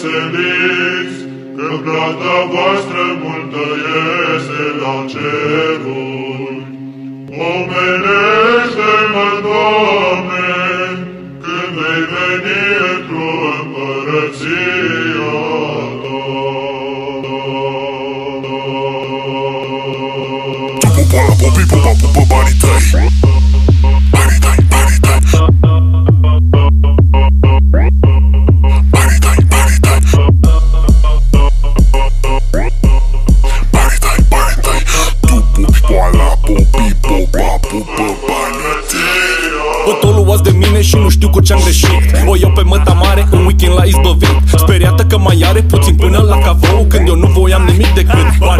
veseliți, Că plata voastră multă este la ceruri. Omenește-mă, Doamne, când vei veni într-o împărăția Ta. Tu cu boala, popi, popa, pupă banii tăi nu știu cu ce-am greșit. O iau pe măta mare, un weekend la izbăvit Speriată că mai are puțin până la cavou Când eu nu voiam nimic decât banii pe show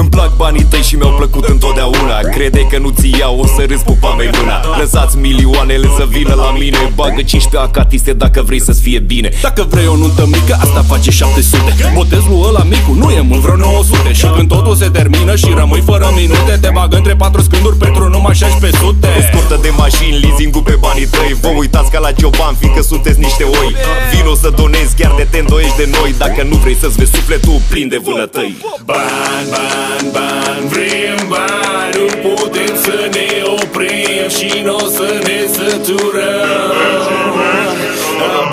Îmi plac banii tăi și mi-au plăcut întotdeauna. Crede că nu ți iau, o să râzi pupa mea mâna. Lăsați milioanele să vină la mine. Bagă 15 acatiste dacă vrei să-ți fie bine. Dacă vrei o nuntă mică, asta face 700 Botezul ăla micu nu e mult, vreo 900 Și când totul se termină și rămâi fără minute Te bag între patru scânduri pentru numai 16 sute. Scurtă de mașini, leasing pe banii tăi. Vă uitați ca la cioban, fiindcă sunteți niște oi. Vino să donezi, chiar de te îndoiești de noi. Dacă nu vrei să-ți vezi sufletul plin de vânătăi. Bani, bani, bani, vrem bani Nu putem să ne oprim și nu o să ne săturăm.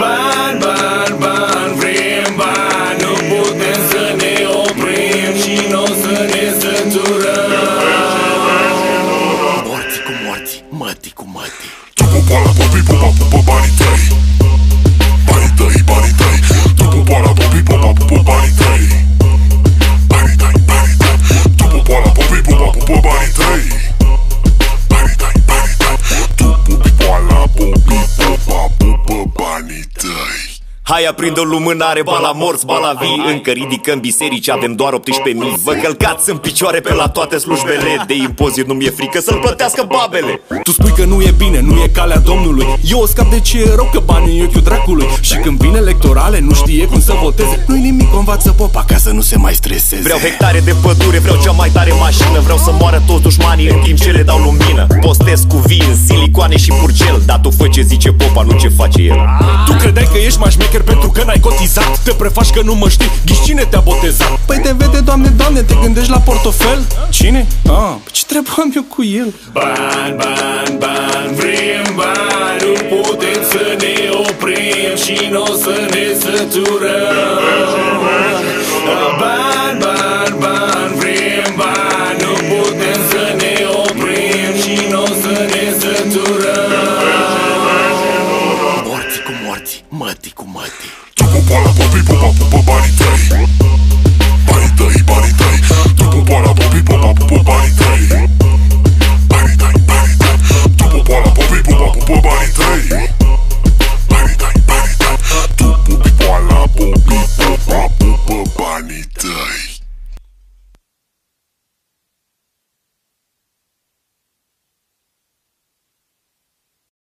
Bani, bani, bani, vrem bani Nu putem să ne oprim și nu o să ne săturăm. Morții cu morții, mătii cu mătii Tu cu boala, popi, popa, pupă banii tăi. Banii Hai aprinde o lumânare, ba la morți, ba la vii. Încă ridicăm biserici, avem doar 18.000 Vă călcați în picioare pe la toate slujbele. De impozit nu mi-e frică să-l plătească babele. Tu spui că nu e bine, nu e calea Domnului. Eu o scap de ce e rău că banii în ochiul dracului. Și când vine electorale nu știe cum să voteze. Nu-i nimic, o învață popa ca să nu se mai streseze. Vreau hectare de pădure, vreau cea mai tare mașină. Vreau să moară toți dușmanii în timp ce le dau lumină. Postez cu vin, silicoane și purcel Dar tu fă ce zice popa, nu ce face el. Tu credeai că ești mai șmecher pentru că n-ai cotizat Te prefaci că nu mă știi, ghiși cine te-a botezat Păi te vede, doamne, doamne, te gândești la portofel? Cine? Ah, ce treabă am eu cu el? Bani, bani, bani, vrem bani Nu putem să ne oprim și nu o să ne săturăm Bobby, Bobby, Bobby, body Bobby,